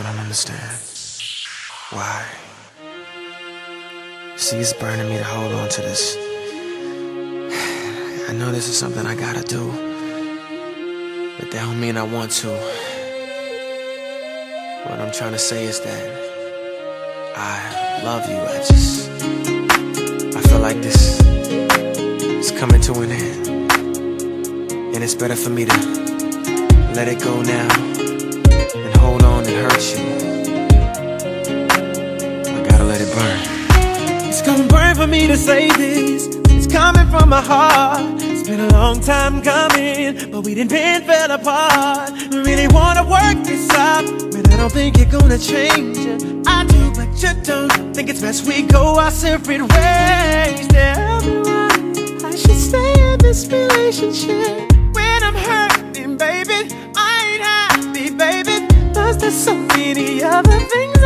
I don't understand. Why? See, it's burning me to hold on to this. I know this is something I gotta do, but that don't mean I want to. What I'm trying to say is that I love you. I just, I feel like this is coming to an end, and it's better for me to let it go now and hold on and hurt you. I gotta let it burn. It's gonna burn for me to say this. It's coming from my heart. It's been a long time coming, but we didn't been fell apart. We really wanna work this out, but I don't think you're gonna change it. I do, but you don't. Think it's best we go our separate ways. Tell me why I should stay in this relationship there's so many other things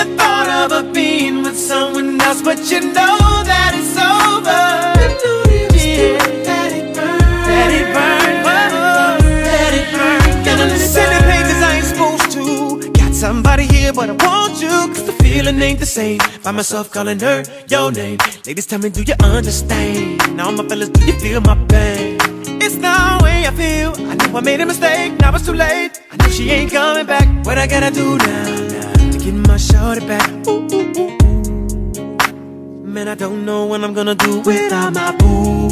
the thought of a being with someone else, but you know that it's over. Yeah. Let it burn. Let it burn. Oh, it burn. Gotta it burn. pain 'cause I ain't supposed to. Got somebody here, but I want you. Cause the feeling ain't the same. Find myself calling her your name. Ladies, tell me, do you understand? Now, my fellas, do you feel my pain? It's the way I feel. I know I made a mistake, now it's too late. I know she ain't coming back. What I gotta do now, now to get my shorty back? Ooh, ooh, ooh. Man, I don't know what I'm gonna do without my boo.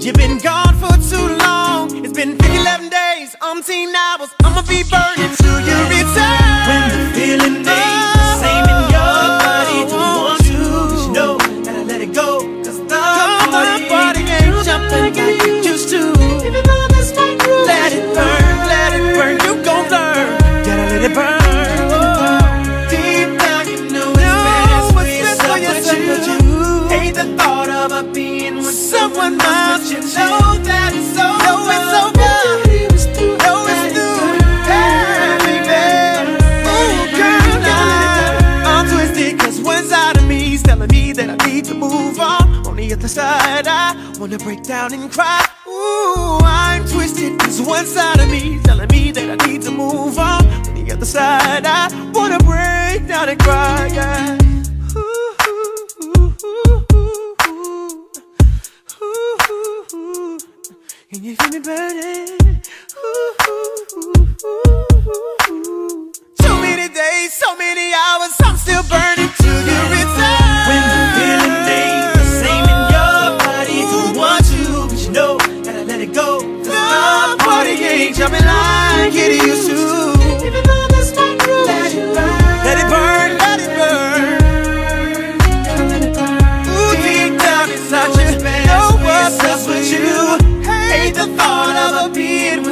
You've been gone for too long. It's been 11 days, umpteen hours. I'ma be burning till you hate the thought of a being with someone else. But you know that it's over. Know it's over. Through. Hey, baby. Ooh, girl, I'm twisted 'cause one side of me telling me that I need to move on. On the other side, I wanna break down and cry. Ooh, I'm twisted 'cause one side of me telling me that I need to move on. On the other side, I wanna break down and cry. Yeah. and you feel me burning. Ooh, ooh, ooh, Too many days, so many hours, I'm still burning to return. When the feeling the same in your body, do want you, but you know, gotta let it jumping like it is.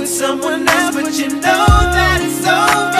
someone else, but you know that it's over.